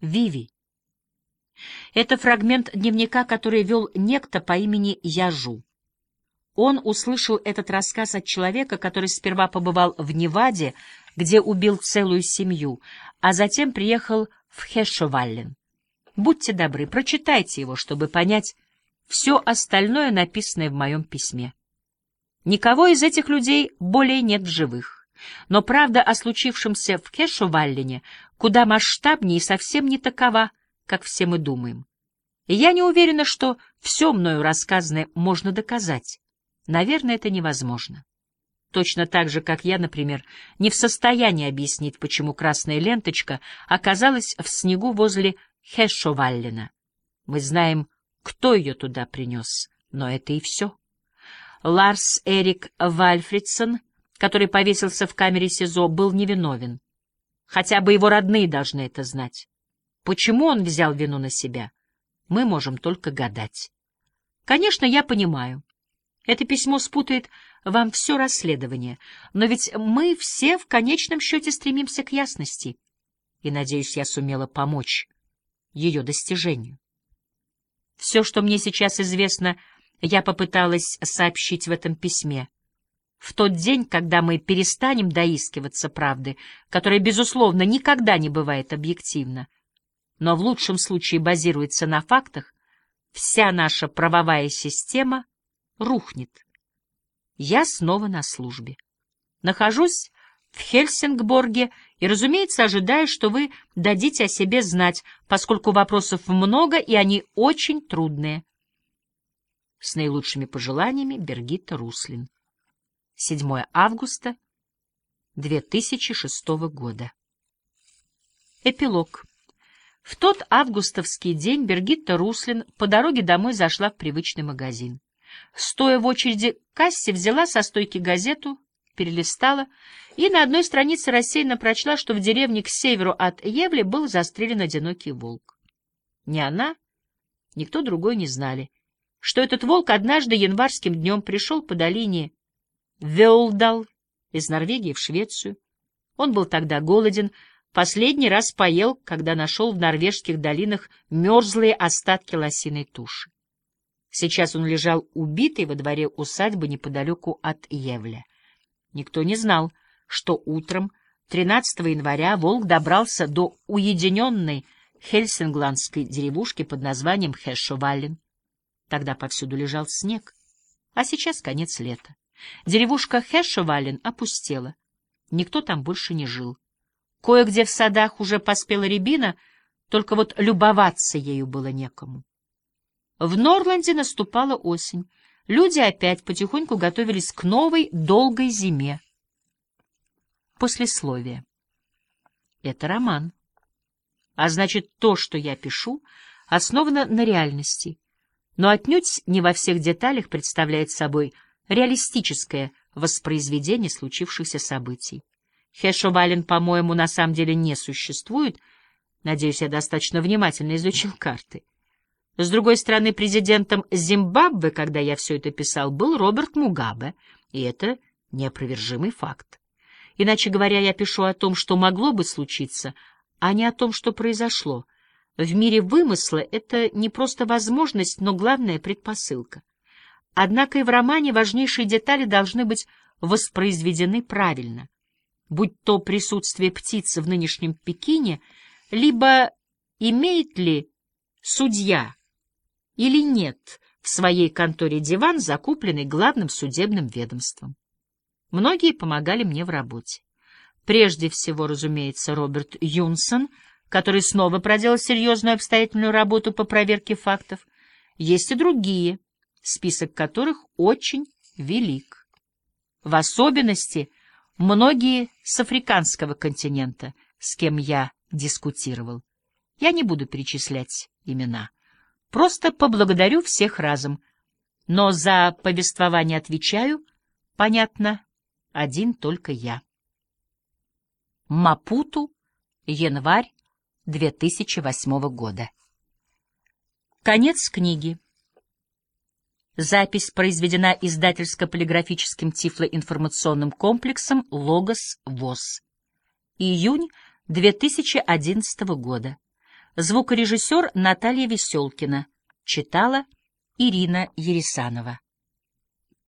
Виви. Это фрагмент дневника, который вел некто по имени Яжу. Он услышал этот рассказ от человека, который сперва побывал в Неваде, где убил целую семью, а затем приехал в Хешеваллен. Будьте добры, прочитайте его, чтобы понять все остальное, написанное в моем письме. Никого из этих людей более нет в живых. Но правда о случившемся в Кешуваллине куда масштабнее и совсем не такова, как все мы думаем. И я не уверена, что все мною рассказанное можно доказать. Наверное, это невозможно. Точно так же, как я, например, не в состоянии объяснить, почему красная ленточка оказалась в снегу возле Хешоваллина. Мы знаем, кто ее туда принес, но это и все. Ларс Эрик Вальфридсон, который повесился в камере СИЗО, был невиновен. Хотя бы его родные должны это знать. Почему он взял вину на себя, мы можем только гадать. Конечно, я понимаю. Это письмо спутает вам все расследование, но ведь мы все в конечном счете стремимся к ясности, и, надеюсь, я сумела помочь ее достижению. Все, что мне сейчас известно, я попыталась сообщить в этом письме. В тот день, когда мы перестанем доискиваться правды, которая, безусловно, никогда не бывает объективна, но в лучшем случае базируется на фактах, вся наша правовая система рухнет. Я снова на службе. Нахожусь в Хельсингборге и, разумеется, ожидаю, что вы дадите о себе знать, поскольку вопросов много, и они очень трудные. С наилучшими пожеланиями Бергитта Руслин. 7 августа 2006 года. Эпилог. В тот августовский день Бергитта Руслин по дороге домой зашла в привычный магазин. Стоя в очереди к кассе, взяла со стойки газету, перелистала и на одной странице рассеянно прочла, что в деревне к северу от Евли был застрелен одинокий волк. Ни она, никто другой не знали, что этот волк однажды январским днем пришел по долине Веолдал из Норвегии в Швецию. Он был тогда голоден, последний раз поел, когда нашел в норвежских долинах мерзлые остатки лосиной туши. Сейчас он лежал убитый во дворе усадьбы неподалеку от Евля. Никто не знал, что утром 13 января волк добрался до уединенной хельсингландской деревушки под названием Хэшоваллен. Тогда повсюду лежал снег, а сейчас конец лета. Деревушка Хэшоваллен опустела. Никто там больше не жил. Кое-где в садах уже поспела рябина, только вот любоваться ею было некому. В Норланде наступала осень. Люди опять потихоньку готовились к новой долгой зиме. Послесловие. Это роман. А значит, то, что я пишу, основано на реальности, но отнюдь не во всех деталях представляет собой реалистическое воспроизведение случившихся событий. Хешовален, по-моему, на самом деле не существует. Надеюсь, я достаточно внимательно изучил карты. С другой стороны, президентом Зимбабве, когда я все это писал, был Роберт Мугабе, и это неопровержимый факт. Иначе говоря, я пишу о том, что могло бы случиться, а не о том, что произошло. В мире вымысла это не просто возможность, но главная предпосылка. Однако и в романе важнейшие детали должны быть воспроизведены правильно. Будь то присутствие птицы в нынешнем Пекине, либо имеет ли судья или нет в своей конторе диван, закупленный главным судебным ведомством. Многие помогали мне в работе. Прежде всего, разумеется, Роберт Юнсон, который снова проделал серьезную обстоятельную работу по проверке фактов. Есть и другие, список которых очень велик. В особенности многие с африканского континента, с кем я дискутировал. Я не буду перечислять имена. Просто поблагодарю всех разом. Но за повествование отвечаю, понятно, один только я. Мапуту, январь 2008 года. Конец книги. Запись произведена издательско-полиграфическим тифлоинформационным комплексом «Логос ВОЗ». Июнь 2011 года. Звукорежиссер Наталья Веселкина. Читала Ирина Ересанова.